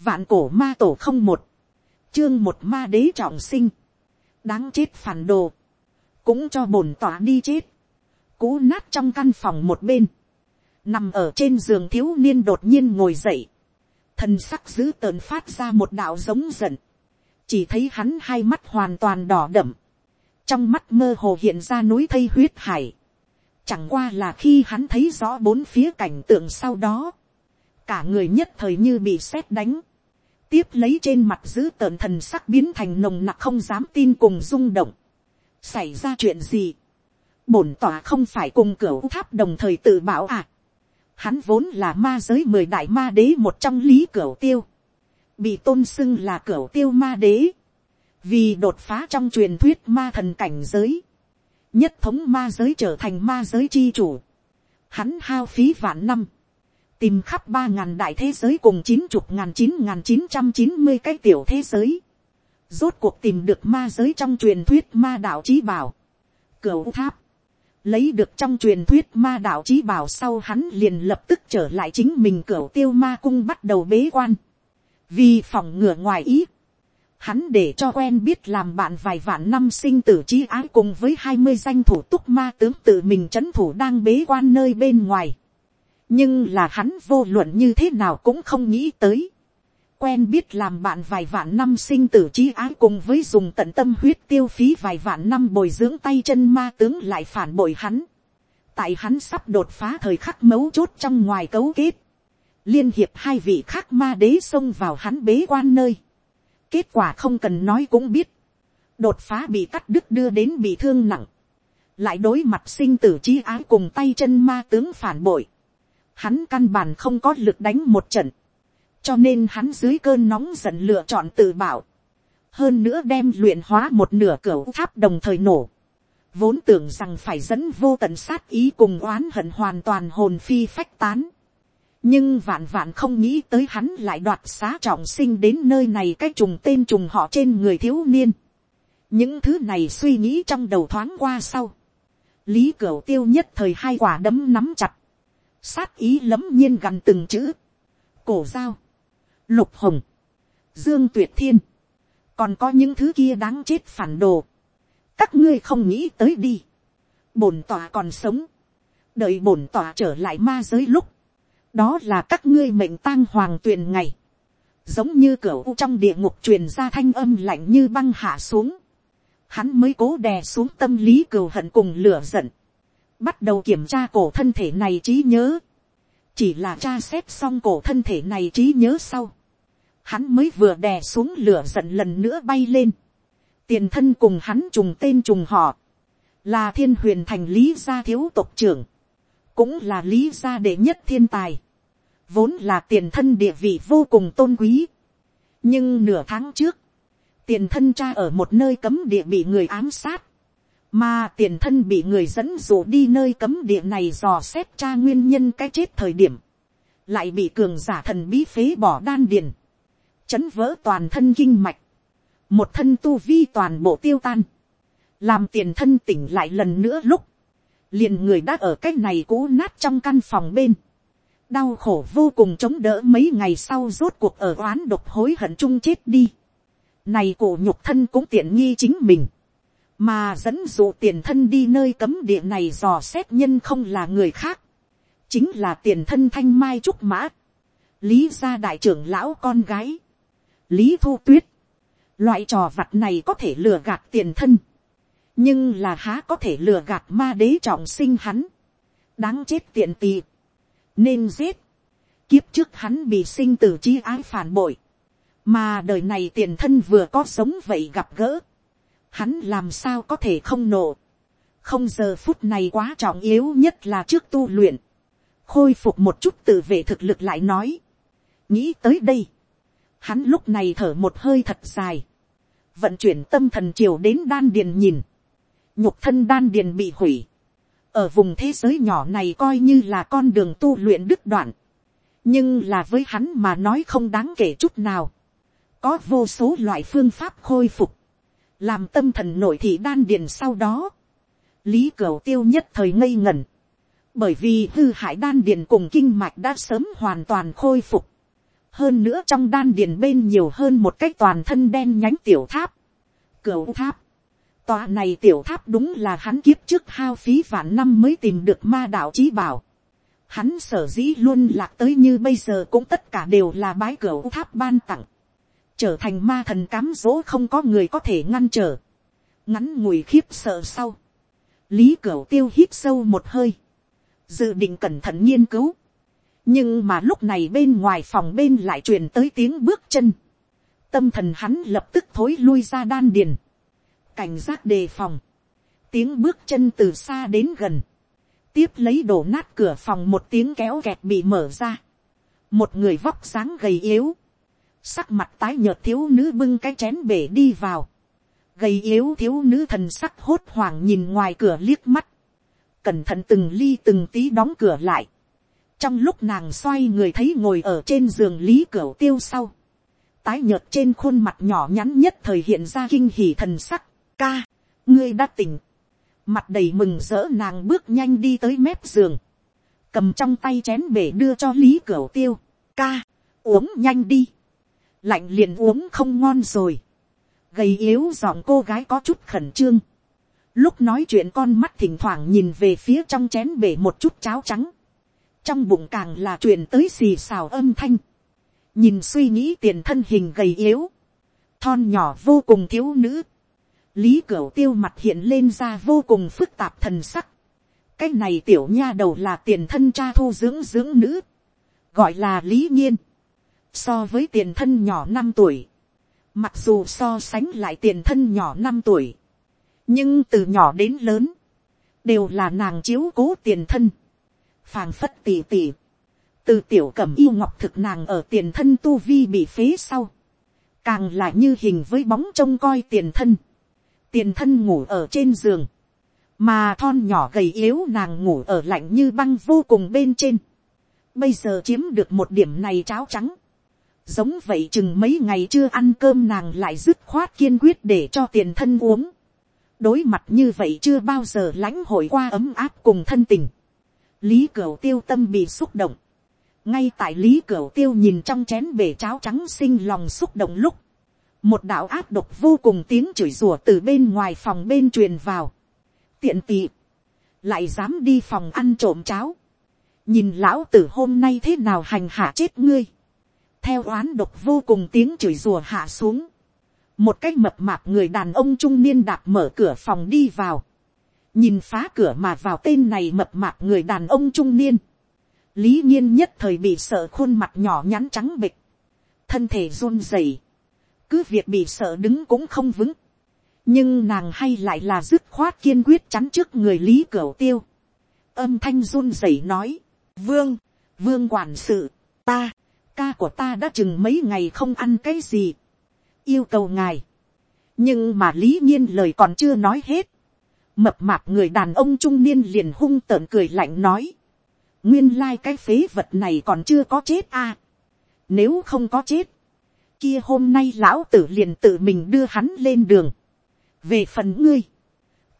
vạn cổ ma tổ không một, chương một ma đế trọng sinh, đáng chết phản đồ, cũng cho bổn tỏa đi chết, cú nát trong căn phòng một bên, nằm ở trên giường thiếu niên đột nhiên ngồi dậy, thần sắc dữ tợn phát ra một đạo giống giận, chỉ thấy hắn hai mắt hoàn toàn đỏ đậm, trong mắt mơ hồ hiện ra núi thây huyết hải, chẳng qua là khi hắn thấy rõ bốn phía cảnh tượng sau đó, cả người nhất thời như bị sét đánh, tiếp lấy trên mặt giữ tợn thần sắc biến thành nồng nặc không dám tin cùng rung động, xảy ra chuyện gì, bổn tỏa không phải cùng cửa tháp đồng thời tự bảo à, hắn vốn là ma giới mười đại ma đế một trong lý cửa tiêu, bị tôn xưng là cửa tiêu ma đế, vì đột phá trong truyền thuyết ma thần cảnh giới, nhất thống ma giới trở thành ma giới chi chủ, hắn hao phí vạn năm, tìm khắp ba ngàn đại thế giới cùng chín chục ngàn chín ngàn chín trăm chín mươi cái tiểu thế giới, rốt cuộc tìm được ma giới trong truyền thuyết ma đạo trí bảo, cửa tháp, lấy được trong truyền thuyết ma đạo trí bảo sau hắn liền lập tức trở lại chính mình cửa tiêu ma cung bắt đầu bế quan, vì phòng ngừa ngoài ý, hắn để cho quen biết làm bạn vài vạn năm sinh tử trí ái cùng với hai mươi danh thủ túc ma tướng tự mình c h ấ n thủ đang bế quan nơi bên ngoài nhưng là hắn vô luận như thế nào cũng không nghĩ tới. quen biết làm bạn vài vạn năm sinh tử trí ái cùng với dùng tận tâm huyết tiêu phí vài vạn năm bồi dưỡng tay chân ma tướng lại phản bội hắn. tại hắn sắp đột phá thời khắc mấu chốt trong ngoài cấu kết. liên hiệp hai vị khác ma đế xông vào hắn bế quan nơi Kết quả không cần nói cũng biết. Đột phá bị cắt đứt đưa đến bị thương nặng. Lại đối mặt sinh tử trí ái cùng tay chân ma tướng phản bội. Hắn căn bản không có lực đánh một trận. Cho nên hắn dưới cơn nóng giận lựa chọn tự bảo. Hơn nữa đem luyện hóa một nửa cửa tháp đồng thời nổ vốn tưởng rằng phải dẫn vô tận sát ý cùng oán hận hoàn toàn hồn phi phách tán nhưng vạn vạn không nghĩ tới hắn lại đoạt xá trọng sinh đến nơi này cái trùng tên trùng họ trên người thiếu niên. những thứ này suy nghĩ trong đầu thoáng qua sau. lý cửu tiêu nhất thời hai quả đấm nắm chặt sát ý lấm nhiên gần từng chữ. cổ giao, lục hồng, dương tuyệt thiên. còn có những thứ kia đáng chết phản đồ. các ngươi không nghĩ tới đi. bổn tòa còn sống. đợi bổn tòa trở lại ma giới lúc đó là các ngươi mệnh tang hoàng tuyền ngày, giống như cửa u trong địa ngục truyền ra thanh âm lạnh như băng hạ xuống, hắn mới cố đè xuống tâm lý cừu hận cùng lửa giận, bắt đầu kiểm tra cổ thân thể này trí nhớ, chỉ là tra xét xong cổ thân thể này trí nhớ sau, hắn mới vừa đè xuống lửa giận lần nữa bay lên, tiền thân cùng hắn trùng tên trùng họ, là thiên huyền thành lý gia thiếu tộc trưởng, cũng là lý gia đệ nhất thiên tài, vốn là tiền thân địa vị vô cùng tôn quý. nhưng nửa tháng trước, tiền thân cha ở một nơi cấm địa bị người ám sát, mà tiền thân bị người dẫn dụ đi nơi cấm địa này dò xét tra nguyên nhân cái chết thời điểm, lại bị cường giả thần bí phế bỏ đan điền, chấn vỡ toàn thân kinh mạch, một thân tu vi toàn bộ tiêu tan, làm tiền thân tỉnh lại lần nữa lúc, liền người đã ở cái này cũ nát trong căn phòng bên, đau khổ vô cùng chống đỡ mấy ngày sau rốt cuộc ở oán độc hối hận chung chết đi. Này cổ nhục thân cũng tiện nghi chính mình. Mà dẫn dụ tiền thân đi nơi cấm địa này dò xét nhân không là người khác. Chính là tiền thân thanh mai trúc mã. Lý gia đại trưởng lão con gái. Lý thu tuyết. Loại trò vặt này có thể lừa gạt tiền thân. Nhưng là há có thể lừa gạt ma đế trọng sinh hắn. Đáng chết tiện tì nên giết. Kiếp trước hắn bị sinh tử chi ái phản bội. Mà đời này tiền thân vừa có sống vậy gặp gỡ. Hắn làm sao có thể không nổ. Không giờ phút này quá trọng yếu nhất là trước tu luyện. Khôi phục một chút tự vệ thực lực lại nói. Nghĩ tới đây. Hắn lúc này thở một hơi thật dài. Vận chuyển tâm thần chiều đến đan điền nhìn. Nhục thân đan điền bị hủy ở vùng thế giới nhỏ này coi như là con đường tu luyện đứt đoạn, nhưng là với hắn mà nói không đáng kể chút nào, có vô số loại phương pháp khôi phục, làm tâm thần nội thị đan điền sau đó, lý cửu tiêu nhất thời ngây ngẩn, bởi vì hư hại đan điền cùng kinh mạch đã sớm hoàn toàn khôi phục, hơn nữa trong đan điền bên nhiều hơn một cái toàn thân đen nhánh tiểu tháp, cửu tháp, tòa này tiểu tháp đúng là hắn kiếp trước hao phí vạn năm mới tìm được ma đạo trí bảo, hắn sở dĩ luôn lạc tới như bây giờ cũng tất cả đều là bái cửu tháp ban tặng, trở thành ma thần cám dỗ không có người có thể ngăn trở, ngắn ngủi khiếp sợ sau, lý cửu tiêu hít sâu một hơi, dự định cẩn thận nghiên cứu, nhưng mà lúc này bên ngoài phòng bên lại truyền tới tiếng bước chân, tâm thần hắn lập tức thối lui ra đan điền, cảnh giác đề phòng, tiếng bước chân từ xa đến gần, tiếp lấy đổ nát cửa phòng một tiếng kéo kẹt bị mở ra, một người vóc sáng gầy yếu, sắc mặt tái nhợt thiếu nữ bưng cái chén bể đi vào, gầy yếu thiếu nữ thần sắc hốt hoảng nhìn ngoài cửa liếc mắt, cẩn thận từng ly từng tí đóng cửa lại, trong lúc nàng xoay người thấy ngồi ở trên giường lý cửa tiêu sau, tái nhợt trên khuôn mặt nhỏ nhắn nhất thời hiện ra kinh hỉ thần sắc, ca, ngươi đã tỉnh, mặt đầy mừng rỡ nàng bước nhanh đi tới mép giường, cầm trong tay chén bể đưa cho lý cửa tiêu, ca, uống nhanh đi, lạnh liền uống không ngon rồi, gầy yếu giọng cô gái có chút khẩn trương, lúc nói chuyện con mắt thỉnh thoảng nhìn về phía trong chén bể một chút cháo trắng, trong bụng càng là chuyện tới xì xào âm thanh, nhìn suy nghĩ tiền thân hình gầy yếu, thon nhỏ vô cùng thiếu nữ, lý cửu tiêu mặt hiện lên ra vô cùng phức tạp thần sắc, cái này tiểu nha đầu là tiền thân cha thu dưỡng dưỡng nữ, gọi là lý nhiên, so với tiền thân nhỏ năm tuổi, mặc dù so sánh lại tiền thân nhỏ năm tuổi, nhưng từ nhỏ đến lớn, đều là nàng chiếu cố tiền thân, phàng phất tỉ tỉ, từ tiểu cẩm yêu ngọc thực nàng ở tiền thân tu vi bị phế sau, càng lại như hình với bóng trông coi tiền thân, tiền thân ngủ ở trên giường, mà thon nhỏ gầy yếu nàng ngủ ở lạnh như băng vô cùng bên trên, bây giờ chiếm được một điểm này cháo trắng, giống vậy chừng mấy ngày chưa ăn cơm nàng lại dứt khoát kiên quyết để cho tiền thân uống, đối mặt như vậy chưa bao giờ lãnh hội qua ấm áp cùng thân tình, lý cửu tiêu tâm bị xúc động, ngay tại lý cửu tiêu nhìn trong chén bể cháo trắng sinh lòng xúc động lúc, một đạo áp độc vô cùng tiếng chửi rủa từ bên ngoài phòng bên truyền vào, tiện tị, lại dám đi phòng ăn trộm cháo, nhìn lão tử hôm nay thế nào hành hạ chết ngươi, theo oán độc vô cùng tiếng chửi rủa hạ xuống, một cái mập mạp người đàn ông trung niên đạp mở cửa phòng đi vào, nhìn phá cửa mà vào tên này mập mạp người đàn ông trung niên, lý nhiên nhất thời bị sợ khuôn mặt nhỏ nhắn trắng bịch, thân thể run rẩy, cứ việc bị sợ đứng cũng không vững, nhưng nàng hay lại là dứt khoát kiên quyết chắn trước người lý cửu tiêu, âm thanh run rẩy nói, vương, vương quản sự, ta, ca của ta đã chừng mấy ngày không ăn cái gì, yêu cầu ngài, nhưng mà lý nhiên lời còn chưa nói hết, mập mạp người đàn ông trung niên liền hung tợn cười lạnh nói, nguyên lai cái phế vật này còn chưa có chết à. nếu không có chết, kia hôm nay lão tử liền tự mình đưa hắn lên đường. về phần ngươi,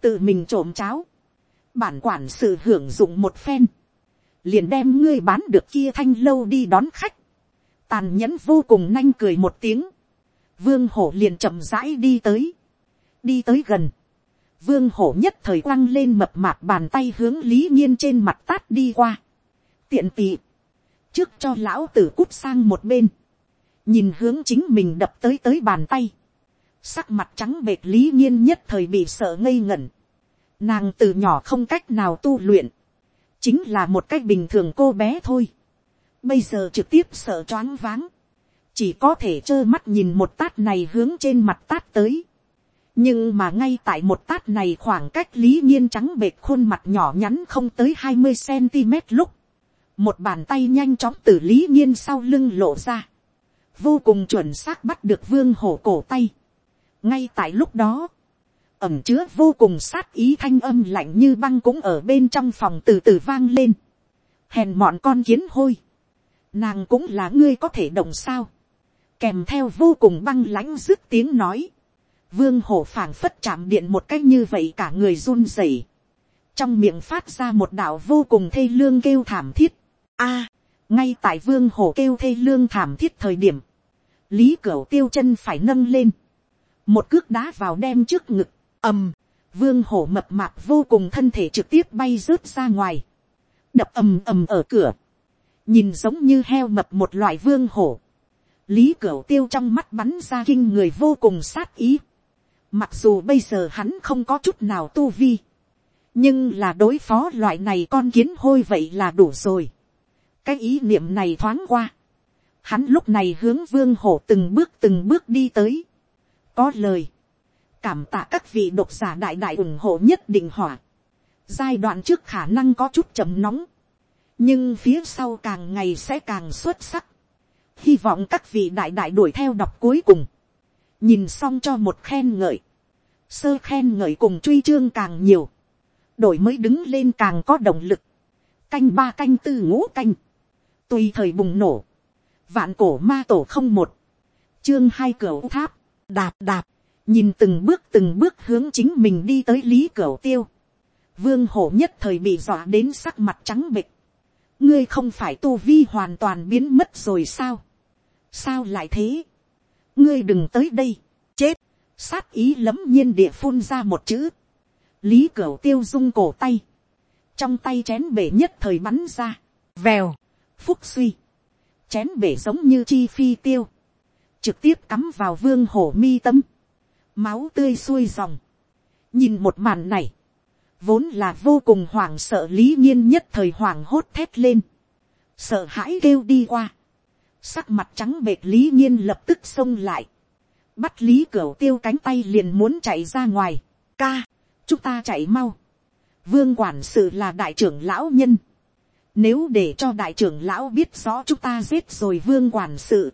tự mình trộm cháo, bản quản sự hưởng dụng một phen, liền đem ngươi bán được kia thanh lâu đi đón khách, tàn nhẫn vô cùng nanh cười một tiếng, vương hổ liền chậm rãi đi tới, đi tới gần, vương hổ nhất thời quăng lên mập mạp bàn tay hướng lý nhiên trên mặt tát đi qua, tiện tị, trước cho lão tử cút sang một bên, nhìn hướng chính mình đập tới tới bàn tay, sắc mặt trắng bệt lý nhiên nhất thời bị sợ ngây ngẩn, nàng từ nhỏ không cách nào tu luyện, chính là một cách bình thường cô bé thôi, bây giờ trực tiếp sợ choáng váng, chỉ có thể trơ mắt nhìn một tát này hướng trên mặt tát tới, nhưng mà ngay tại một tát này khoảng cách lý nhiên trắng bệt khuôn mặt nhỏ nhắn không tới hai mươi cm lúc, một bàn tay nhanh chóng từ lý nhiên sau lưng lộ ra, vô cùng chuẩn xác bắt được vương hổ cổ tay. ngay tại lúc đó, ẩm chứa vô cùng sát ý thanh âm lạnh như băng cũng ở bên trong phòng từ từ vang lên. hèn mọn con kiến hôi, nàng cũng là ngươi có thể động sao, kèm theo vô cùng băng lãnh dứt tiếng nói, vương hổ phảng phất chạm điện một cách như vậy cả người run rẩy, trong miệng phát ra một đạo vô cùng thê lương kêu thảm thiết, a, ngay tại vương hổ kêu thê lương thảm thiết thời điểm, lý cửu tiêu chân phải nâng lên, một cước đá vào đem trước ngực, ầm, vương hổ mập mạp vô cùng thân thể trực tiếp bay rớt ra ngoài, đập ầm ầm ở cửa, nhìn giống như heo mập một loại vương hổ, lý cửu tiêu trong mắt bắn ra kinh người vô cùng sát ý, mặc dù bây giờ hắn không có chút nào tu vi, nhưng là đối phó loại này con kiến hôi vậy là đủ rồi, cái ý niệm này thoáng qua, hắn lúc này hướng vương hổ từng bước từng bước đi tới, có lời, cảm tạ các vị độc giả đại đại ủng hộ nhất định hỏa, giai đoạn trước khả năng có chút chấm nóng, nhưng phía sau càng ngày sẽ càng xuất sắc, hy vọng các vị đại đại đuổi theo đọc cuối cùng, nhìn xong cho một khen ngợi, sơ khen ngợi cùng truy chương càng nhiều, đổi mới đứng lên càng có động lực, canh ba canh tư ngũ canh, tùy thời bùng nổ, vạn cổ ma tổ không một, chương hai cửa tháp, đạp đạp, nhìn từng bước từng bước hướng chính mình đi tới lý cửa tiêu, vương hổ nhất thời bị dọa đến sắc mặt trắng bịch, ngươi không phải tu vi hoàn toàn biến mất rồi sao, sao lại thế, ngươi đừng tới đây, chết, sát ý lấm nhiên địa phun ra một chữ, lý cửu tiêu dung cổ tay, trong tay chén bể nhất thời bắn ra, vèo, phúc suy, chén bể giống như chi phi tiêu, trực tiếp cắm vào vương hổ mi tâm, máu tươi xuôi dòng, nhìn một màn này, vốn là vô cùng hoảng sợ lý nhiên nhất thời hoảng hốt thét lên, sợ hãi kêu đi qua, sắc mặt trắng bệt lý nhiên lập tức xông lại, bắt lý cửa tiêu cánh tay liền muốn chạy ra ngoài, ca, chúng ta chạy mau, vương quản sự là đại trưởng lão nhân, nếu để cho đại trưởng lão biết rõ chúng ta giết rồi vương quản sự,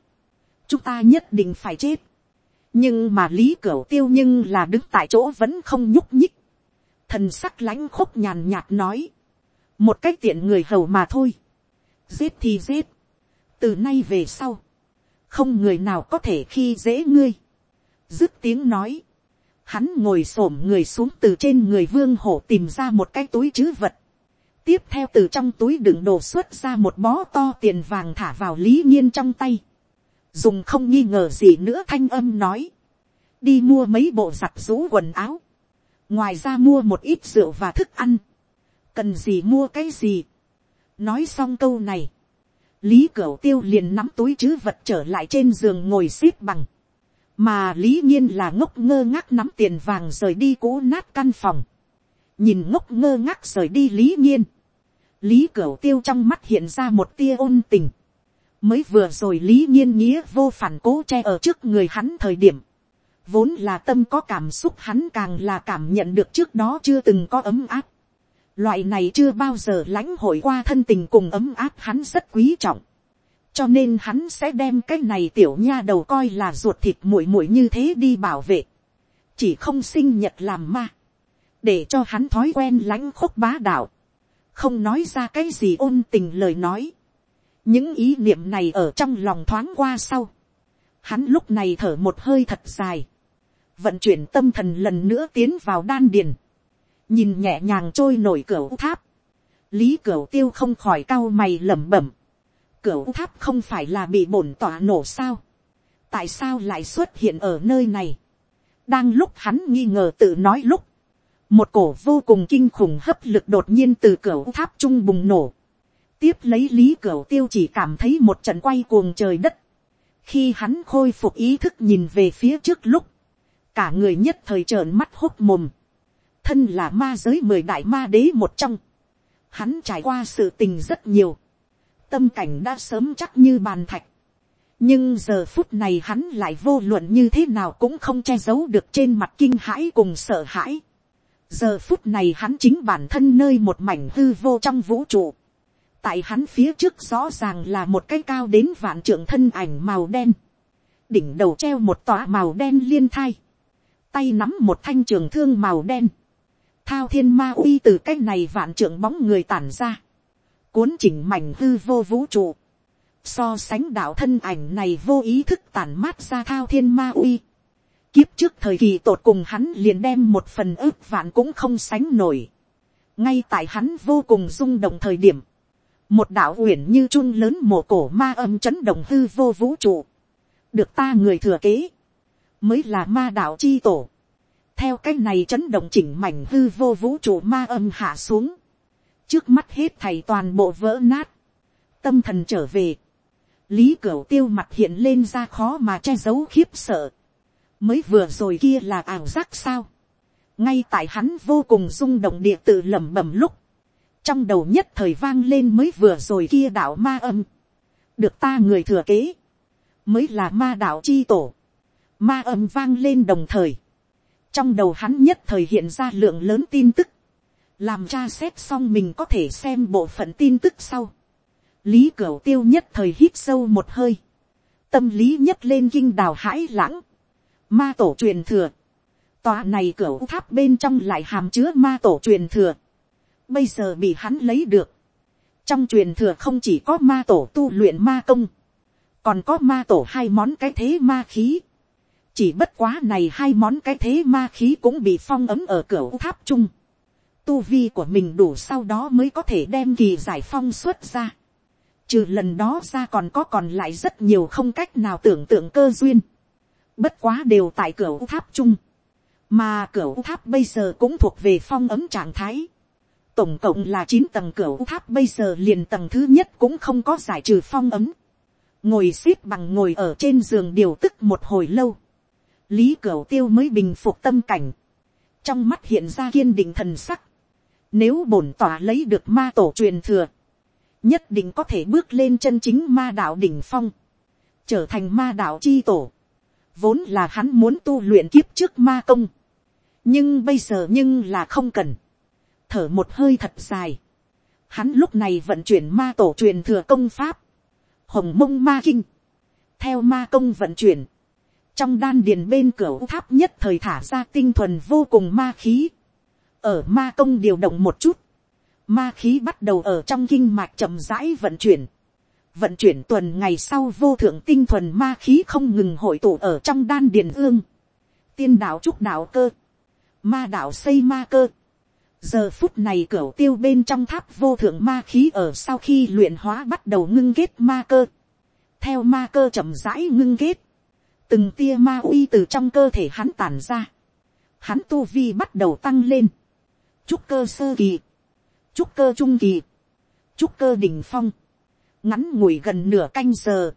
chúng ta nhất định phải chết. nhưng mà lý cửa tiêu nhưng là đứng tại chỗ vẫn không nhúc nhích thần sắc lãnh khúc nhàn nhạt nói, một cách tiện người hầu mà thôi. giết thì giết. từ nay về sau, không người nào có thể khi dễ ngươi. dứt tiếng nói, hắn ngồi s ổ m người xuống từ trên người vương hổ tìm ra một cái túi chứ vật. tiếp theo từ trong túi đựng đồ xuất ra một bó to tiền vàng thả vào lý nhiên trong tay dùng không nghi ngờ gì nữa thanh âm nói, đi mua mấy bộ giặt rũ quần áo, ngoài ra mua một ít rượu và thức ăn, cần gì mua cái gì. nói xong câu này, lý cửu tiêu liền nắm túi chứ vật trở lại trên giường ngồi x ế p bằng, mà lý nhiên là ngốc ngơ ngác nắm tiền vàng rời đi cũ nát căn phòng, nhìn ngốc ngơ ngác rời đi lý nhiên, lý cửu tiêu trong mắt hiện ra một tia ôn tình, mới vừa rồi lý nhiên nghĩa vô phản cố che ở trước người hắn thời điểm, vốn là tâm có cảm xúc hắn càng là cảm nhận được trước đó chưa từng có ấm áp. Loại này chưa bao giờ lãnh hội qua thân tình cùng ấm áp hắn rất quý trọng. Cho nên hắn sẽ đem cái này tiểu nha đầu coi là ruột thịt muội muội như thế đi bảo vệ. Chỉ không sinh nhật làm ma. Để cho hắn thói quen lãnh khúc bá đạo. Không nói ra cái gì ôn tình lời nói những ý niệm này ở trong lòng thoáng qua sau, hắn lúc này thở một hơi thật dài, vận chuyển tâm thần lần nữa tiến vào đan điền, nhìn nhẹ nhàng trôi nổi cửa tháp, lý cửa tiêu không khỏi cau mày lẩm bẩm, cửa tháp không phải là bị bổn tỏa nổ sao, tại sao lại xuất hiện ở nơi này, đang lúc hắn nghi ngờ tự nói lúc, một cổ vô cùng kinh khủng hấp lực đột nhiên từ cửa tháp trung bùng nổ, tiếp lấy lý cửa tiêu chỉ cảm thấy một trận quay cuồng trời đất. khi hắn khôi phục ý thức nhìn về phía trước lúc, cả người nhất thời trợn mắt hốt mồm. thân là ma giới mười đại ma đế một trong. hắn trải qua sự tình rất nhiều. tâm cảnh đã sớm chắc như bàn thạch. nhưng giờ phút này hắn lại vô luận như thế nào cũng không che giấu được trên mặt kinh hãi cùng sợ hãi. giờ phút này hắn chính bản thân nơi một mảnh hư vô trong vũ trụ tại hắn phía trước rõ ràng là một cái cao đến vạn trưởng thân ảnh màu đen, đỉnh đầu treo một tòa màu đen liên thai, tay nắm một thanh trường thương màu đen, thao thiên ma uy từ cái này vạn trưởng bóng người tản ra, cuốn chỉnh mảnh hư vô vũ trụ, so sánh đạo thân ảnh này vô ý thức tản mát ra thao thiên ma uy, kiếp trước thời kỳ tột cùng hắn liền đem một phần ước vạn cũng không sánh nổi, ngay tại hắn vô cùng rung động thời điểm, một đạo uyển như chun lớn mồ cổ ma âm chấn động hư vô vũ trụ, được ta người thừa kế, mới là ma đạo chi tổ, theo cái này chấn động chỉnh mảnh hư vô vũ trụ ma âm hạ xuống, trước mắt hết thầy toàn bộ vỡ nát, tâm thần trở về, lý cửu tiêu mặt hiện lên ra khó mà che giấu khiếp sợ, mới vừa rồi kia là ảo giác sao, ngay tại hắn vô cùng rung động địa tự lẩm bẩm lúc, trong đầu nhất thời vang lên mới vừa rồi kia đạo ma âm, được ta người thừa kế, mới là ma đạo chi tổ, ma âm vang lên đồng thời, trong đầu hắn nhất thời hiện ra lượng lớn tin tức, làm tra xét xong mình có thể xem bộ phận tin tức sau, lý cửu tiêu nhất thời hít sâu một hơi, tâm lý nhất lên kinh đào hãi lãng, ma tổ truyền thừa, tòa này cửa tháp bên trong lại hàm chứa ma tổ truyền thừa, bây giờ bị hắn lấy được, trong truyền thừa không chỉ có ma tổ tu luyện ma công, còn có ma tổ hai món cái thế ma khí, chỉ bất quá này hai món cái thế ma khí cũng bị phong ấm ở cửa tháp chung, tu vi của mình đủ sau đó mới có thể đem kỳ giải phong xuất ra, trừ lần đó ra còn có còn lại rất nhiều không cách nào tưởng tượng cơ duyên, bất quá đều tại cửa tháp chung, mà cửa tháp bây giờ cũng thuộc về phong ấm trạng thái, tổng cộng là chín tầng cửa tháp bây giờ liền tầng thứ nhất cũng không có giải trừ phong ấm, ngồi xếp bằng ngồi ở trên giường điều tức một hồi lâu, lý cửu tiêu mới bình phục tâm cảnh, trong mắt hiện ra kiên định thần sắc, nếu bổn tỏa lấy được ma tổ truyền thừa, nhất định có thể bước lên chân chính ma đạo đỉnh phong, trở thành ma đạo chi tổ, vốn là hắn muốn tu luyện kiếp trước ma công, nhưng bây giờ nhưng là không cần, thở một hơi thật dài, hắn lúc này vận chuyển ma tổ truyền thừa công pháp, hồng mông ma kinh, theo ma công vận chuyển, trong đan điền bên cửa tháp nhất thời thả ra tinh thuần vô cùng ma khí, ở ma công điều động một chút, ma khí bắt đầu ở trong kinh mạch chậm rãi vận chuyển, vận chuyển tuần ngày sau vô thượng tinh thuần ma khí không ngừng hội tụ ở trong đan điền ương, tiên đạo trúc đạo cơ, ma đạo xây ma cơ, giờ phút này cửa tiêu bên trong tháp vô thượng ma khí ở sau khi luyện hóa bắt đầu ngưng kết ma cơ, theo ma cơ chậm rãi ngưng kết, từng tia ma uy từ trong cơ thể hắn tàn ra, hắn tu vi bắt đầu tăng lên, trúc cơ sơ kỳ, trúc cơ trung kỳ, trúc cơ đỉnh phong, ngắn ngủi gần nửa canh giờ,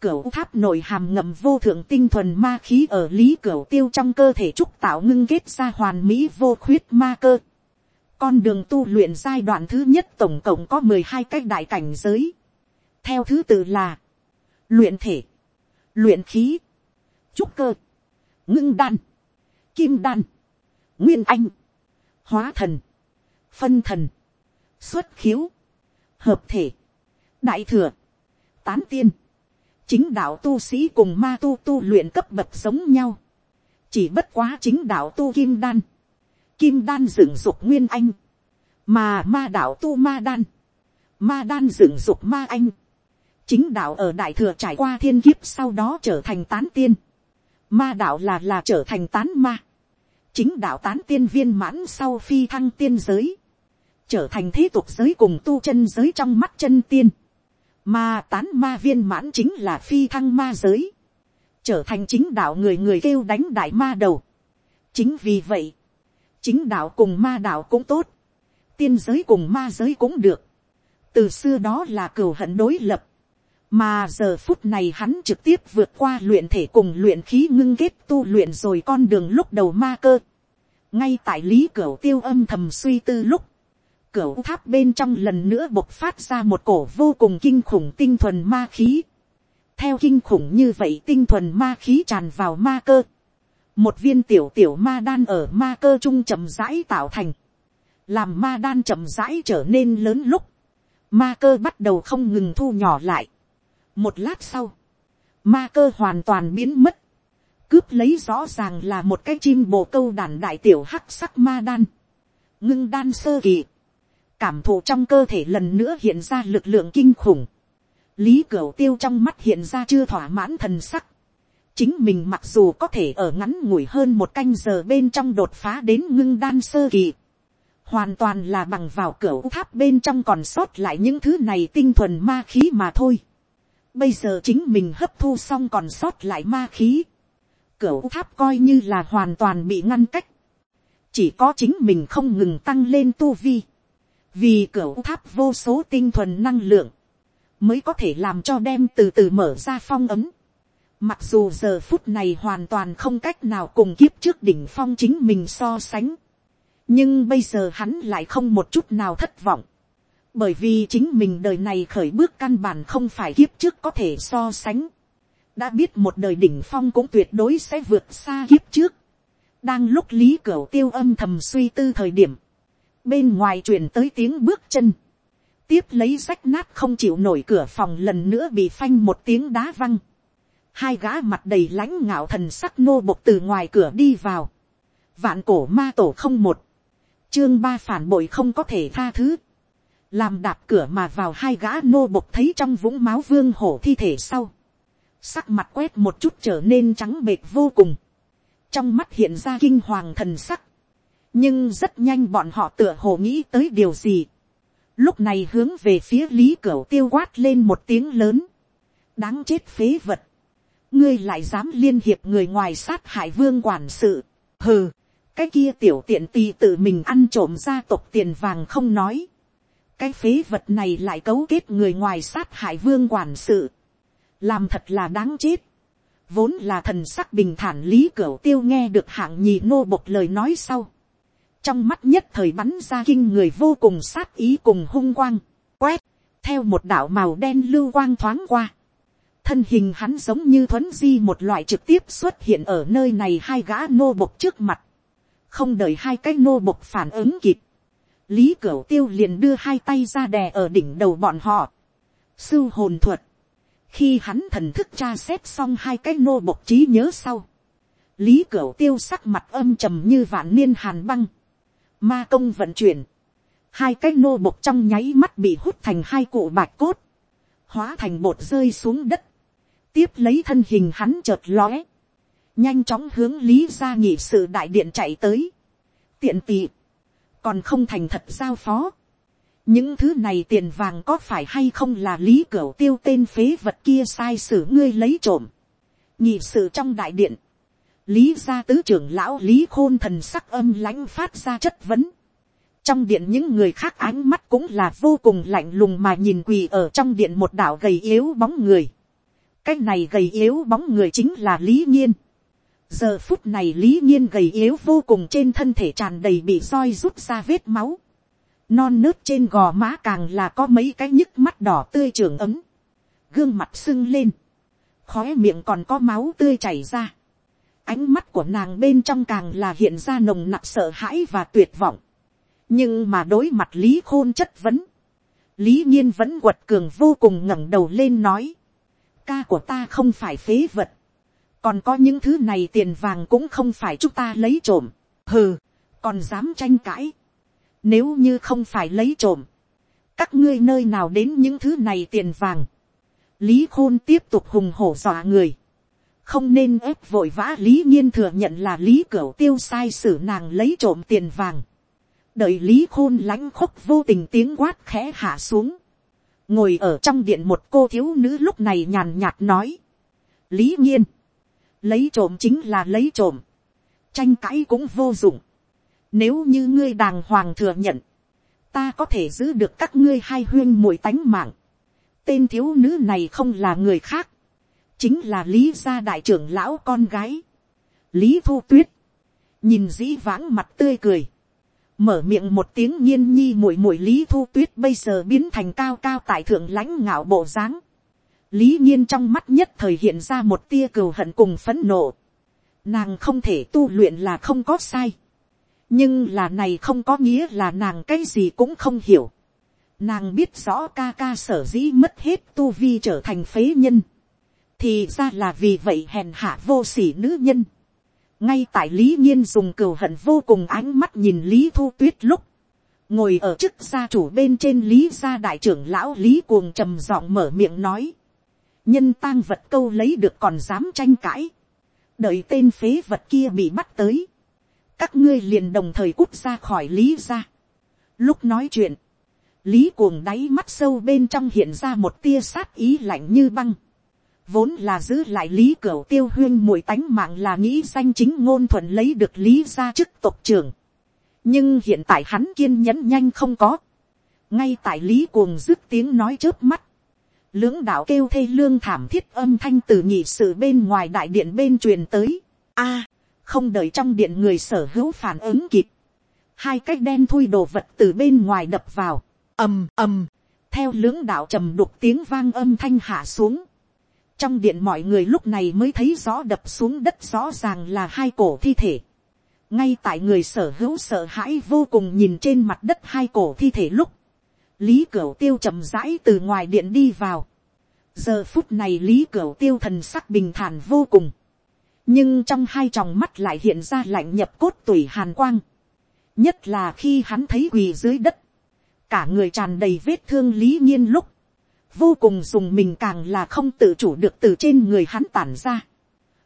cửa tháp nội hàm ngầm vô thượng tinh thuần ma khí ở lý cửa tiêu trong cơ thể trúc tạo ngưng kết ra hoàn mỹ vô khuyết ma cơ. Con đường tu luyện giai đoạn thứ nhất tổng cộng có mười hai cách đại cảnh giới. Theo thứ tự là luyện thể, luyện khí, trúc cơ, ngưng đan, kim đan, nguyên anh, hóa thần, phân thần, xuất khiếu, hợp thể, đại thừa, tán tiên, chính đạo tu sĩ cùng ma tu tu luyện cấp bậc giống nhau, chỉ bất quá chính đạo tu kim đan, kim đan dựng dục nguyên anh, mà ma đạo tu ma đan, ma đan dựng dục ma anh, chính đạo ở đại thừa trải qua thiên kiếp sau đó trở thành tán tiên, ma đạo là là trở thành tán ma, chính đạo tán tiên viên mãn sau phi thăng tiên giới, trở thành thế tục giới cùng tu chân giới trong mắt chân tiên, mà tán ma viên mãn chính là phi thăng ma giới, trở thành chính đạo người người kêu đánh đại ma đầu. chính vì vậy, chính đạo cùng ma đạo cũng tốt, tiên giới cùng ma giới cũng được, từ xưa đó là cừu hận đối lập, mà giờ phút này hắn trực tiếp vượt qua luyện thể cùng luyện khí ngưng kết tu luyện rồi con đường lúc đầu ma cơ. ngay tại lý cửu tiêu âm thầm suy tư lúc, cửu tháp bên trong lần nữa bộc phát ra một cổ vô cùng kinh khủng tinh thuần ma khí. theo kinh khủng như vậy tinh thuần ma khí tràn vào ma cơ. một viên tiểu tiểu ma đan ở ma cơ trung chậm rãi tạo thành. làm ma đan chậm rãi trở nên lớn lúc. ma cơ bắt đầu không ngừng thu nhỏ lại một lát sau, ma cơ hoàn toàn biến mất. Cướp lấy rõ ràng là một cái chim bồ câu đàn đại tiểu hắc sắc ma đan. Ngưng đan sơ kỳ. Cảm thụ trong cơ thể lần nữa hiện ra lực lượng kinh khủng. Lý Cửu tiêu trong mắt hiện ra chưa thỏa mãn thần sắc. Chính mình mặc dù có thể ở ngắn ngủi hơn một canh giờ bên trong đột phá đến ngưng đan sơ kỳ. hoàn toàn là bằng vào cửa tháp bên trong còn sót lại những thứ này tinh thuần ma khí mà thôi. Bây giờ chính mình hấp thu xong còn sót lại ma khí. Cửu tháp coi như là hoàn toàn bị ngăn cách. Chỉ có chính mình không ngừng tăng lên tu vi. Vì cửu tháp vô số tinh thuần năng lượng. Mới có thể làm cho đem từ từ mở ra phong ấm. Mặc dù giờ phút này hoàn toàn không cách nào cùng kiếp trước đỉnh phong chính mình so sánh. Nhưng bây giờ hắn lại không một chút nào thất vọng bởi vì chính mình đời này khởi bước căn bản không phải kiếp trước có thể so sánh. đã biết một đời đỉnh phong cũng tuyệt đối sẽ vượt xa kiếp trước. đang lúc lý cửu tiêu âm thầm suy tư thời điểm, bên ngoài truyền tới tiếng bước chân, tiếp lấy rách nát không chịu nổi cửa phòng lần nữa bị phanh một tiếng đá văng. hai gã mặt đầy lãnh ngạo thần sắc nô bộc từ ngoài cửa đi vào. vạn cổ ma tổ không một, chương ba phản bội không có thể tha thứ làm đạp cửa mà vào hai gã nô bộc thấy trong vũng máu vương hổ thi thể sau, sắc mặt quét một chút trở nên trắng bệt vô cùng, trong mắt hiện ra kinh hoàng thần sắc, nhưng rất nhanh bọn họ tựa hồ nghĩ tới điều gì, lúc này hướng về phía lý cửa tiêu quát lên một tiếng lớn, đáng chết phế vật, ngươi lại dám liên hiệp người ngoài sát hại vương quản sự, hừ, cái kia tiểu tiện tì tự mình ăn trộm gia tộc tiền vàng không nói, cái phế vật này lại cấu kết người ngoài sát hại vương quản sự, làm thật là đáng chết, vốn là thần sắc bình thản lý cửa tiêu nghe được hạng nhì nô bộc lời nói sau, trong mắt nhất thời bắn ra kinh người vô cùng sát ý cùng hung quang, quét, theo một đạo màu đen lưu quang thoáng qua, thân hình hắn giống như thuấn di một loại trực tiếp xuất hiện ở nơi này hai gã nô bộc trước mặt, không đợi hai cái nô bộc phản ứng kịp, lý cửu tiêu liền đưa hai tay ra đè ở đỉnh đầu bọn họ. Sưu hồn thuật. khi hắn thần thức tra xét xong hai cái nô bộc trí nhớ sau. lý cửu tiêu sắc mặt âm trầm như vạn niên hàn băng. ma công vận chuyển. hai cái nô bộc trong nháy mắt bị hút thành hai cụ bạch cốt. hóa thành bột rơi xuống đất. tiếp lấy thân hình hắn chợt lóe. nhanh chóng hướng lý ra nhị sự đại điện chạy tới. tiện tị còn không thành thật giao phó. những thứ này tiền vàng có phải hay không là lý cửu tiêu tên phế vật kia sai sử ngươi lấy trộm. nhị sự trong đại điện, lý gia tứ trưởng lão lý khôn thần sắc âm lãnh phát ra chất vấn. trong điện những người khác ánh mắt cũng là vô cùng lạnh lùng mà nhìn quỳ ở trong điện một đạo gầy yếu bóng người. cái này gầy yếu bóng người chính là lý nhiên giờ phút này lý nhiên gầy yếu vô cùng trên thân thể tràn đầy bị roi rút ra vết máu. non nớt trên gò má càng là có mấy cái nhức mắt đỏ tươi trường ấm. gương mặt sưng lên. khói miệng còn có máu tươi chảy ra. ánh mắt của nàng bên trong càng là hiện ra nồng nặc sợ hãi và tuyệt vọng. nhưng mà đối mặt lý khôn chất vấn. lý nhiên vẫn quật cường vô cùng ngẩng đầu lên nói. ca của ta không phải phế vật còn có những thứ này tiền vàng cũng không phải chúng ta lấy trộm, hừ, còn dám tranh cãi, nếu như không phải lấy trộm, các ngươi nơi nào đến những thứ này tiền vàng, lý khôn tiếp tục hùng hổ dọa người, không nên ép vội vã lý nhiên thừa nhận là lý cửu tiêu sai sử nàng lấy trộm tiền vàng, đợi lý khôn lãnh khúc vô tình tiếng quát khẽ hạ xuống, ngồi ở trong điện một cô thiếu nữ lúc này nhàn nhạt nói, lý nhiên, lấy trộm chính là lấy trộm, tranh cãi cũng vô dụng, nếu như ngươi đàng hoàng thừa nhận, ta có thể giữ được các ngươi hai huyên mùi tánh mạng, tên thiếu nữ này không là người khác, chính là lý gia đại trưởng lão con gái, lý thu tuyết, nhìn dĩ vãng mặt tươi cười, mở miệng một tiếng nhiên nhi mùi mùi lý thu tuyết bây giờ biến thành cao cao tại thượng lãnh ngạo bộ dáng, lý nhiên trong mắt nhất thời hiện ra một tia cừu hận cùng phấn nộ. Nàng không thể tu luyện là không có sai. nhưng là này không có nghĩa là nàng cái gì cũng không hiểu. Nàng biết rõ ca ca sở dĩ mất hết tu vi trở thành phế nhân. thì ra là vì vậy hèn hạ vô sỉ nữ nhân. ngay tại lý nhiên dùng cừu hận vô cùng ánh mắt nhìn lý thu tuyết lúc, ngồi ở chức gia chủ bên trên lý gia đại trưởng lão lý cuồng trầm giọng mở miệng nói nhân tang vật câu lấy được còn dám tranh cãi, đợi tên phế vật kia bị bắt tới, các ngươi liền đồng thời cút ra khỏi lý ra, Lúc nói chuyện, lý cuồng đáy mắt sâu bên trong hiện ra một tia sát ý lạnh như băng. Vốn là giữ lại lý cửu tiêu huyên mùi tánh mạng là nghĩ danh chính ngôn thuận lấy được lý ra chức tộc trưởng. Nhưng hiện tại hắn kiên nhẫn nhanh không có. Ngay tại lý cuồng dứt tiếng nói trước mắt. Lưỡng đạo kêu thê lương thảm thiết âm thanh từ nhị sự bên ngoài đại điện bên truyền tới. a, không đợi trong điện người sở hữu phản ứng kịp. Hai cái đen thui đồ vật từ bên ngoài đập vào. ầm ầm. Theo lưỡng đạo trầm đục tiếng vang âm thanh hạ xuống. Trong điện mọi người lúc này mới thấy rõ đập xuống đất rõ ràng là hai cổ thi thể. Ngay tại người sở hữu sợ hãi vô cùng nhìn trên mặt đất hai cổ thi thể lúc. Lý Cửu Tiêu chậm rãi từ ngoài điện đi vào. Giờ phút này Lý Cửu Tiêu thần sắc bình thản vô cùng nhưng trong hai tròng mắt lại hiện ra lạnh nhập cốt tủy hàn quang. nhất là khi hắn thấy quỳ dưới đất, cả người tràn đầy vết thương lý nhiên lúc, vô cùng dùng mình càng là không tự chủ được từ trên người hắn tản ra.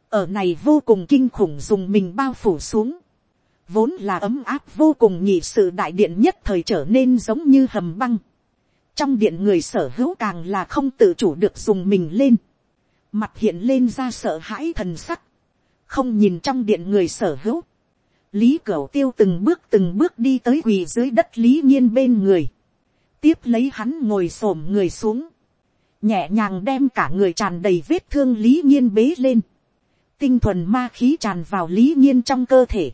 ở này vô cùng kinh khủng dùng mình bao phủ xuống, vốn là ấm áp vô cùng nhị sự đại điện nhất thời trở nên giống như hầm băng. trong điện người sở hữu càng là không tự chủ được dùng mình lên, mặt hiện lên ra sợ hãi thần sắc, không nhìn trong điện người sở hữu, lý cửu tiêu từng bước từng bước đi tới quỳ dưới đất lý nhiên bên người, tiếp lấy hắn ngồi xổm người xuống, nhẹ nhàng đem cả người tràn đầy vết thương lý nhiên bế lên, tinh thuần ma khí tràn vào lý nhiên trong cơ thể,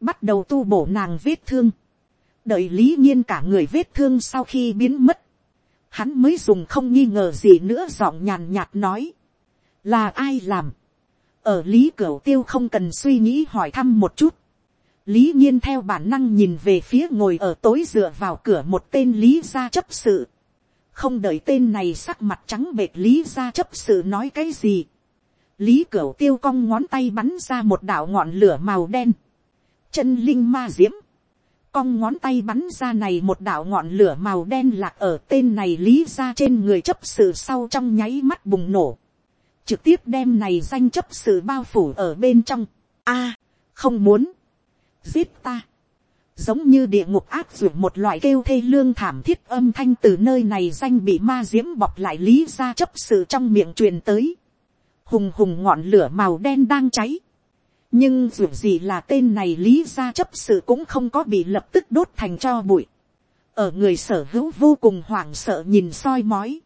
bắt đầu tu bổ nàng vết thương, đợi lý nhiên cả người vết thương sau khi biến mất, hắn mới dùng không nghi ngờ gì nữa giọng nhàn nhạt nói, là ai làm, ở lý cửu tiêu không cần suy nghĩ hỏi thăm một chút. lý nhiên theo bản năng nhìn về phía ngồi ở tối dựa vào cửa một tên lý gia chấp sự. không đợi tên này sắc mặt trắng bệt lý gia chấp sự nói cái gì. lý cửu tiêu cong ngón tay bắn ra một đạo ngọn lửa màu đen chân linh ma diễm. cong ngón tay bắn ra này một đạo ngọn lửa màu đen lạc ở tên này lý ra trên người chấp sự sau trong nháy mắt bùng nổ trực tiếp đem này danh chấp sự bao phủ ở bên trong. A, không muốn, giết ta. Giống như địa ngục áp dụng một loại kêu thê lương thảm thiết âm thanh từ nơi này danh bị ma diễm bọc lại lý ra chấp sự trong miệng truyền tới. Hùng hùng ngọn lửa màu đen đang cháy. Nhưng dù gì là tên này lý ra chấp sự cũng không có bị lập tức đốt thành cho bụi. Ở người sở hữu vô cùng hoảng sợ nhìn soi mói.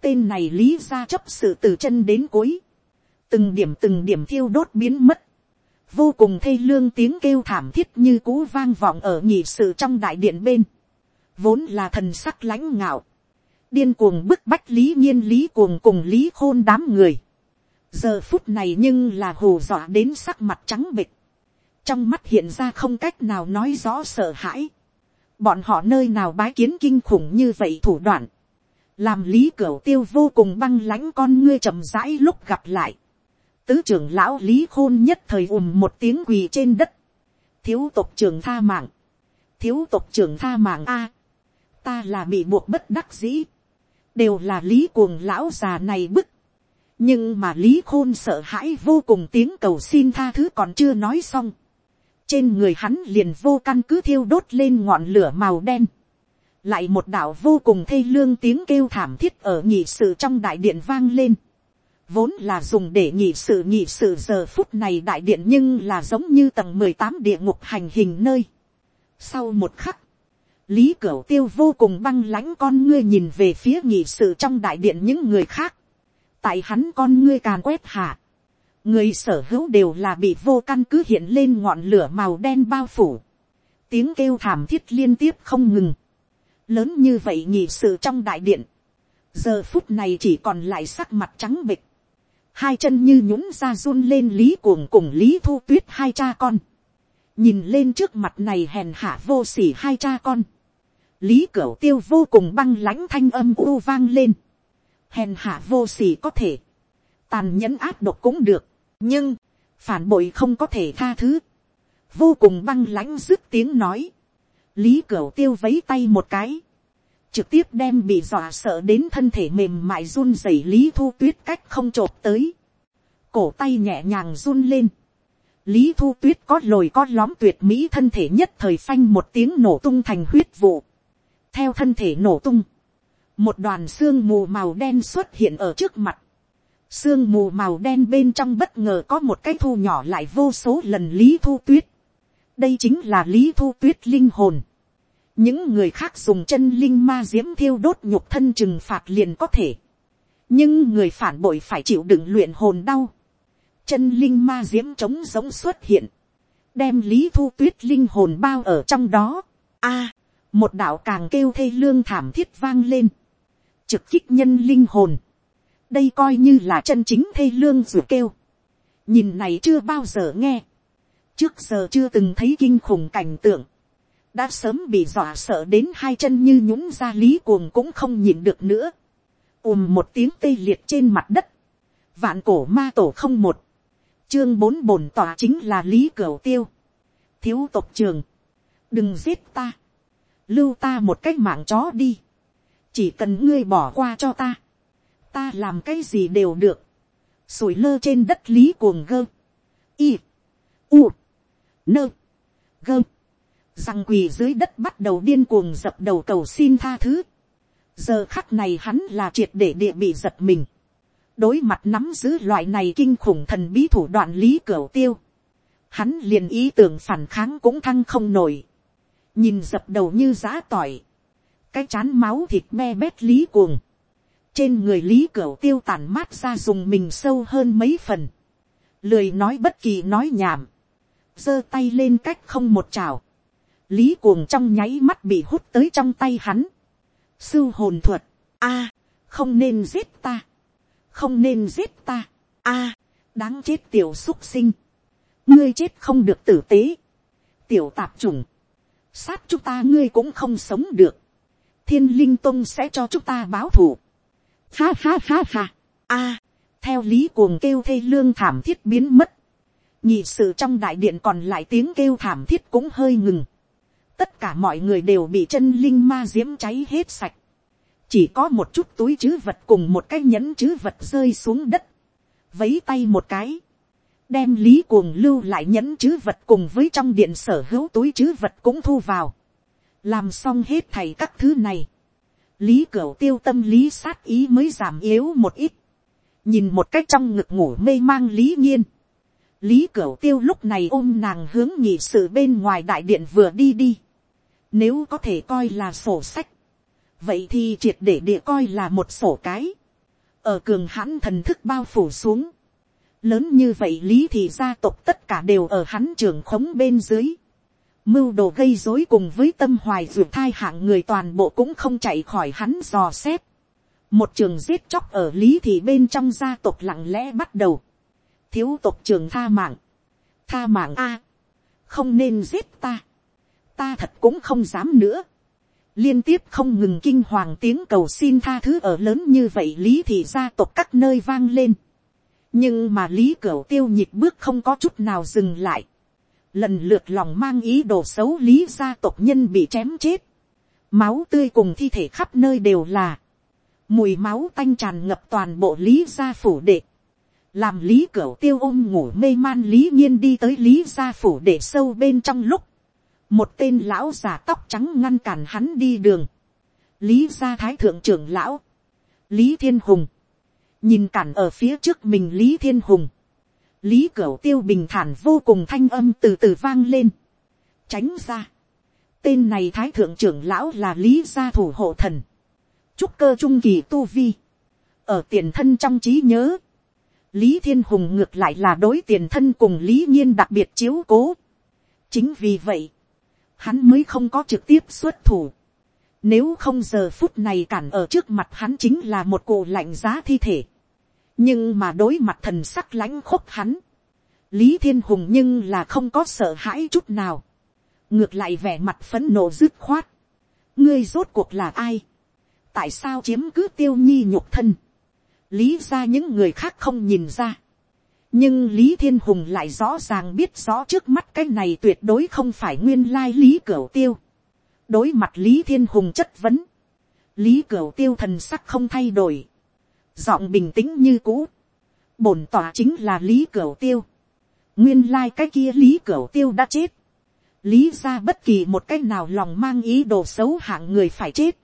Tên này lý ra chấp sự từ chân đến cuối, từng điểm từng điểm thiêu đốt biến mất, vô cùng thê lương tiếng kêu thảm thiết như cú vang vọng ở nhị sự trong đại điện bên, vốn là thần sắc lãnh ngạo, điên cuồng bức bách lý nhiên lý cuồng cùng lý khôn đám người, giờ phút này nhưng là hù dọa đến sắc mặt trắng bịch, trong mắt hiện ra không cách nào nói rõ sợ hãi, bọn họ nơi nào bái kiến kinh khủng như vậy thủ đoạn, làm lý cửu tiêu vô cùng băng lãnh con ngươi chậm rãi lúc gặp lại. tứ trưởng lão lý khôn nhất thời ùm một tiếng quỳ trên đất. thiếu tộc trưởng tha mạng. thiếu tộc trưởng tha mạng a. ta là bị buộc bất đắc dĩ. đều là lý cuồng lão già này bức nhưng mà lý khôn sợ hãi vô cùng tiếng cầu xin tha thứ còn chưa nói xong. trên người hắn liền vô căn cứ thiêu đốt lên ngọn lửa màu đen lại một đạo vô cùng thê lương tiếng kêu thảm thiết ở nhị sự trong đại điện vang lên. Vốn là dùng để nhị sự nhị sự giờ phút này đại điện nhưng là giống như tầng mười tám địa ngục hành hình nơi. Sau một khắc, lý cửu tiêu vô cùng băng lãnh con ngươi nhìn về phía nhị sự trong đại điện những người khác tại hắn con ngươi càn quét hạ. người sở hữu đều là bị vô căn cứ hiện lên ngọn lửa màu đen bao phủ. tiếng kêu thảm thiết liên tiếp không ngừng. Lớn như vậy nhị sự trong đại điện, giờ phút này chỉ còn lại sắc mặt trắng bịch, hai chân như nhũng ra run lên lý cuồng cùng lý thu tuyết hai cha con, nhìn lên trước mặt này hèn hạ vô s ỉ hai cha con, lý cửu tiêu vô cùng băng lãnh thanh âm u vang lên, hèn hạ vô s ỉ có thể, tàn nhẫn áp độc cũng được, nhưng, phản bội không có thể tha thứ, vô cùng băng lãnh dứt tiếng nói, lý cửu tiêu vấy tay một cái, trực tiếp đem bị dọa sợ đến thân thể mềm mại run rẩy lý thu tuyết cách không t r ộ p tới, cổ tay nhẹ nhàng run lên, lý thu tuyết có lồi có lõm tuyệt mỹ thân thể nhất thời phanh một tiếng nổ tung thành huyết vụ, theo thân thể nổ tung, một đoàn xương mù màu đen xuất hiện ở trước mặt, sương mù màu đen bên trong bất ngờ có một cái thu nhỏ lại vô số lần lý thu tuyết. đây chính là lý thu tuyết linh hồn. những người khác dùng chân linh ma diễm thiêu đốt nhục thân trừng phạt liền có thể. nhưng người phản bội phải chịu đựng luyện hồn đau. chân linh ma diễm trống giống xuất hiện. đem lý thu tuyết linh hồn bao ở trong đó. a, một đạo càng kêu thê lương thảm thiết vang lên trực kích nhân linh hồn đây coi như là chân chính thê lương dù kêu. nhìn này chưa bao giờ nghe. trước giờ chưa từng thấy kinh khủng cảnh tượng. đã sớm bị dọa sợ đến hai chân như nhũng ra lý cuồng cũng không nhìn được nữa. ùm một tiếng tê liệt trên mặt đất. vạn cổ ma tổ không một. chương bốn bổn tỏa chính là lý cửu tiêu. thiếu tộc trường. đừng giết ta. lưu ta một cách mạng chó đi chỉ cần ngươi bỏ qua cho ta. Ta làm cái gì đều được, sủi lơ trên đất lý cuồng gơ, y, u, nơ, gơ, răng quỳ dưới đất bắt đầu điên cuồng dập đầu cầu xin tha thứ, giờ khắc này hắn là triệt để địa bị giật mình, đối mặt nắm giữ loại này kinh khủng thần bí thủ đoạn lý cửa tiêu, hắn liền ý tưởng phản kháng cũng thăng không nổi, nhìn dập đầu như giá tỏi, cái chán máu thịt me bét lý cuồng, trên người lý cửu tiêu tàn mát ra dùng mình sâu hơn mấy phần, lười nói bất kỳ nói nhảm, giơ tay lên cách không một trào, lý cuồng trong nháy mắt bị hút tới trong tay hắn, sưu hồn thuật, a, không nên giết ta, không nên giết ta, a, đáng chết tiểu xúc sinh, ngươi chết không được tử tế, tiểu tạp trùng sát chúng ta ngươi cũng không sống được, thiên linh tông sẽ cho chúng ta báo thù, Ha ha ha ha. A. theo lý cuồng kêu thê lương thảm thiết biến mất. Nhị sự trong đại điện còn lại tiếng kêu thảm thiết cũng hơi ngừng. Tất cả mọi người đều bị chân linh ma diễm cháy hết sạch. Chỉ có một chút túi chứ vật cùng một cái nhẫn chứ vật rơi xuống đất. Vấy tay một cái. Đem lý cuồng lưu lại nhẫn chứ vật cùng với trong điện sở hữu túi chứ vật cũng thu vào. Làm xong hết thầy các thứ này. Lý cửu tiêu tâm lý sát ý mới giảm yếu một ít, nhìn một cách trong ngực ngủ mê mang lý nhiên, lý cửu tiêu lúc này ôm nàng hướng nhị sự bên ngoài đại điện vừa đi đi, nếu có thể coi là sổ sách, vậy thì triệt để địa coi là một sổ cái, ở cường hãn thần thức bao phủ xuống, lớn như vậy lý thì gia tộc tất cả đều ở hắn trường khống bên dưới, mưu đồ gây dối cùng với tâm hoài ruột thai hạng người toàn bộ cũng không chạy khỏi hắn dò xét. một trường giết chóc ở lý thì bên trong gia tộc lặng lẽ bắt đầu. thiếu tộc trường tha mạng. tha mạng a. không nên giết ta. ta thật cũng không dám nữa. liên tiếp không ngừng kinh hoàng tiếng cầu xin tha thứ ở lớn như vậy lý thì gia tộc các nơi vang lên. nhưng mà lý cửu tiêu nhịp bước không có chút nào dừng lại lần lượt lòng mang ý đồ xấu lý gia tộc nhân bị chém chết, máu tươi cùng thi thể khắp nơi đều là, mùi máu tanh tràn ngập toàn bộ lý gia phủ đệ, làm lý cửa tiêu ôm ngủ mê man lý nhiên đi tới lý gia phủ đệ sâu bên trong lúc, một tên lão già tóc trắng ngăn cản hắn đi đường, lý gia thái thượng trưởng lão, lý thiên hùng, nhìn cản ở phía trước mình lý thiên hùng, lý cửu tiêu bình thản vô cùng thanh âm từ từ vang lên. tránh ra. tên này thái thượng trưởng lão là lý gia thủ hộ thần. trúc cơ trung kỳ tu vi. ở tiền thân trong trí nhớ. lý thiên hùng ngược lại là đối tiền thân cùng lý nhiên đặc biệt chiếu cố. chính vì vậy, hắn mới không có trực tiếp xuất thủ. Nếu không giờ phút này cản ở trước mặt hắn chính là một cụ lạnh giá thi thể nhưng mà đối mặt thần sắc lãnh khúc hắn, lý thiên hùng nhưng là không có sợ hãi chút nào, ngược lại vẻ mặt phấn nộ dứt khoát, ngươi rốt cuộc là ai, tại sao chiếm cứ tiêu nhi nhục thân, lý ra những người khác không nhìn ra, nhưng lý thiên hùng lại rõ ràng biết rõ trước mắt cái này tuyệt đối không phải nguyên lai lý cửu tiêu, đối mặt lý thiên hùng chất vấn, lý cửu tiêu thần sắc không thay đổi, giọng bình tĩnh như cũ, bổn tỏa chính là lý cửu tiêu, nguyên lai cái kia lý cửu tiêu đã chết, lý ra bất kỳ một cái nào lòng mang ý đồ xấu hạng người phải chết,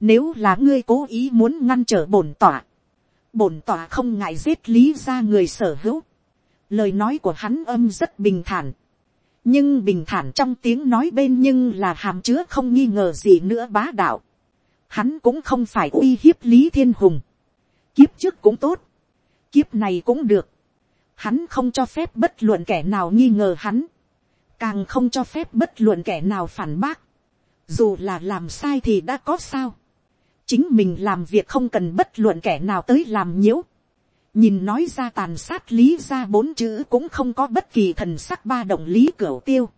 nếu là ngươi cố ý muốn ngăn trở bổn tỏa, bổn tỏa không ngại giết lý ra người sở hữu, lời nói của hắn âm rất bình thản, nhưng bình thản trong tiếng nói bên nhưng là hàm chứa không nghi ngờ gì nữa bá đạo. Hắn cũng không phải uy hiếp lý thiên hùng. Kiếp trước cũng tốt, kiếp này cũng được. Hắn không cho phép bất luận kẻ nào nghi ngờ hắn, càng không cho phép bất luận kẻ nào phản bác. Dù là làm sai thì đã có sao. Chính mình làm việc không cần bất luận kẻ nào tới làm nhiễu nhìn nói ra tàn sát lý ra bốn chữ cũng không có bất kỳ thần sắc ba động lý cửa tiêu.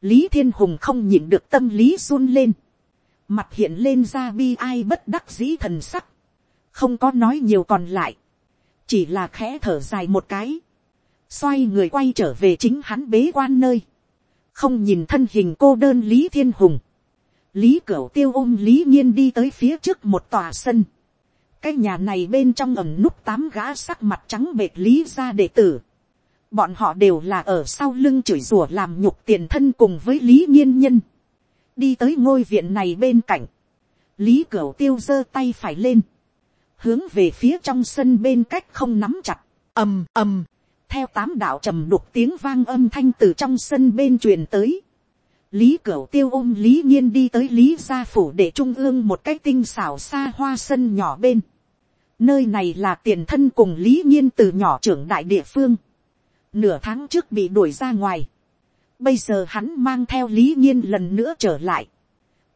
lý thiên hùng không nhìn được tâm lý run lên. mặt hiện lên ra bi ai bất đắc dĩ thần sắc không có nói nhiều còn lại. chỉ là khẽ thở dài một cái. xoay người quay trở về chính hắn bế quan nơi. không nhìn thân hình cô đơn lý thiên hùng. lý cửu tiêu ôm lý nhiên đi tới phía trước một tòa sân cái nhà này bên trong ẩm núp tám gã sắc mặt trắng bệt lý ra đệ tử. Bọn họ đều là ở sau lưng chửi rủa làm nhục tiền thân cùng với lý nhiên nhân. Đi tới ngôi viện này bên cạnh. Lý cửu tiêu giơ tay phải lên. Hướng về phía trong sân bên cách không nắm chặt. ầm ầm. Theo tám đạo trầm đục tiếng vang âm thanh từ trong sân bên truyền tới. Lý Cửu Tiêu ôm Lý Nhiên đi tới Lý Gia Phủ để trung ương một cái tinh xảo xa hoa sân nhỏ bên. Nơi này là tiền thân cùng Lý Nhiên từ nhỏ trưởng đại địa phương. Nửa tháng trước bị đuổi ra ngoài. Bây giờ hắn mang theo Lý Nhiên lần nữa trở lại.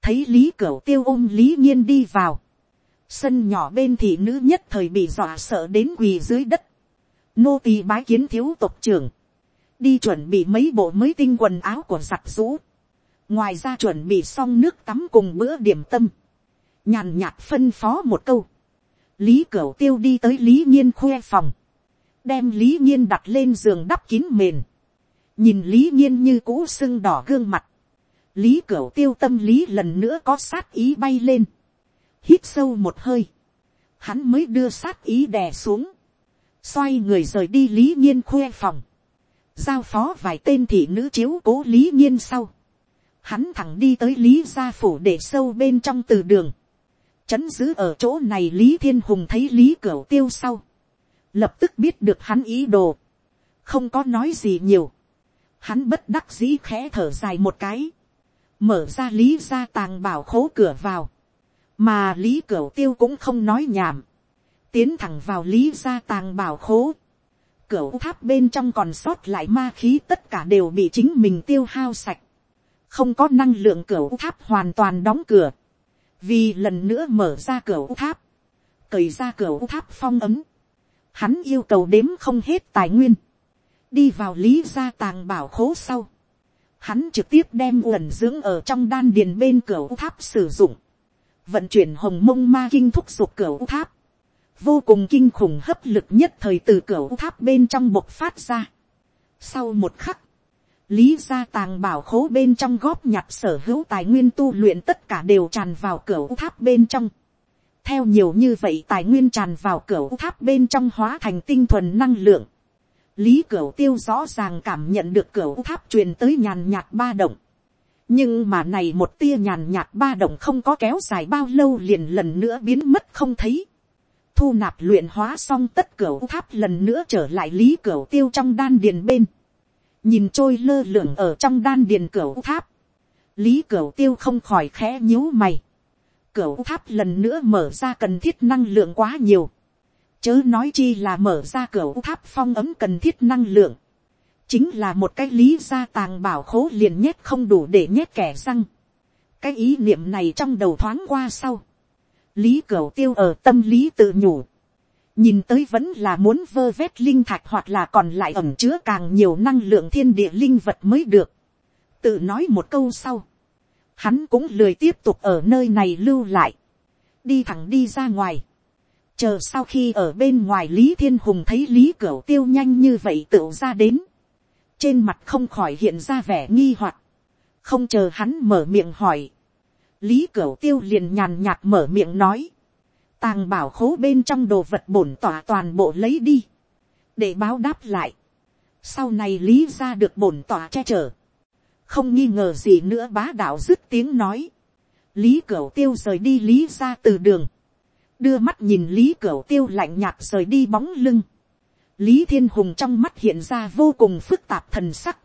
Thấy Lý Cửu Tiêu ôm Lý Nhiên đi vào. Sân nhỏ bên thị nữ nhất thời bị dọa sợ đến quỳ dưới đất. Nô tỳ bái kiến thiếu tộc trưởng. Đi chuẩn bị mấy bộ mới tinh quần áo của giặc rũ. Ngoài ra chuẩn bị xong nước tắm cùng bữa điểm tâm. Nhàn nhạt phân phó một câu lý cửu tiêu đi tới lý nhiên khoe phòng, đem lý nhiên đặt lên giường đắp kín mền, nhìn lý nhiên như cũ sưng đỏ gương mặt, lý cửu tiêu tâm lý lần nữa có sát ý bay lên, hít sâu một hơi, hắn mới đưa sát ý đè xuống, xoay người rời đi lý nhiên khoe phòng, giao phó vài tên thị nữ chiếu cố lý nhiên sau, hắn thẳng đi tới lý gia phủ để sâu bên trong từ đường, chấn giữ ở chỗ này lý thiên hùng thấy lý cửu tiêu sau, lập tức biết được hắn ý đồ, không có nói gì nhiều, hắn bất đắc dĩ khẽ thở dài một cái, mở ra lý ra tàng bảo khố cửa vào, mà lý cửu tiêu cũng không nói nhảm, tiến thẳng vào lý gia tàng bảo khố, Cửu tháp bên trong còn sót lại ma khí tất cả đều bị chính mình tiêu hao sạch, không có năng lượng Cửu tháp hoàn toàn đóng cửa, vì lần nữa mở ra Cửu tháp, cởi ra Cửu tháp phong ấm, hắn yêu cầu đếm không hết tài nguyên, đi vào lý gia tàng bảo khố sau, hắn trực tiếp đem uẩn dưỡng ở trong đan điền bên Cửu tháp sử dụng, vận chuyển hồng mông ma kinh thúc giục cửa tháp, vô cùng kinh khủng hấp lực nhất thời từ cửa tháp bên trong bộc phát ra. Sau một khắc, lý gia tàng bảo khố bên trong góp nhặt sở hữu tài nguyên tu luyện tất cả đều tràn vào cửa tháp bên trong. theo nhiều như vậy tài nguyên tràn vào cửa tháp bên trong hóa thành tinh thuần năng lượng. lý cửa tiêu rõ ràng cảm nhận được cửa tháp truyền tới nhàn nhạt ba động nhưng mà này một tia nhàn nhạt ba động không có kéo dài bao lâu liền lần nữa biến mất không thấy. thu nạp luyện hóa xong tất cửa tháp lần nữa trở lại lý cửa tiêu trong đan điền bên. Nhìn trôi lơ lửng ở trong đan điền cửa tháp, lý cửa tiêu không khỏi khẽ nhíu mày, cửa tháp lần nữa mở ra cần thiết năng lượng quá nhiều, chớ nói chi là mở ra cửa tháp phong ấm cần thiết năng lượng, chính là một cái lý gia tàng bảo khố liền nhét không đủ để nhét kẻ răng, cái ý niệm này trong đầu thoáng qua sau, lý cửu tiêu ở tâm lý tự nhủ, nhìn tới vẫn là muốn vơ vét linh thạch hoặc là còn lại ẩm chứa càng nhiều năng lượng thiên địa linh vật mới được. tự nói một câu sau, hắn cũng lười tiếp tục ở nơi này lưu lại, đi thẳng đi ra ngoài. chờ sau khi ở bên ngoài lý thiên hùng thấy lý cửu tiêu nhanh như vậy tựu ra đến, trên mặt không khỏi hiện ra vẻ nghi hoặc, không chờ hắn mở miệng hỏi, lý cửu tiêu liền nhàn nhạt mở miệng nói, tàng bảo khố bên trong đồ vật bổn tỏa toàn bộ lấy đi, để báo đáp lại, sau này lý ra được bổn tỏa che chở, không nghi ngờ gì nữa bá đạo dứt tiếng nói, lý cửu tiêu rời đi lý ra từ đường, đưa mắt nhìn lý cửu tiêu lạnh nhạt rời đi bóng lưng, lý thiên hùng trong mắt hiện ra vô cùng phức tạp thần sắc,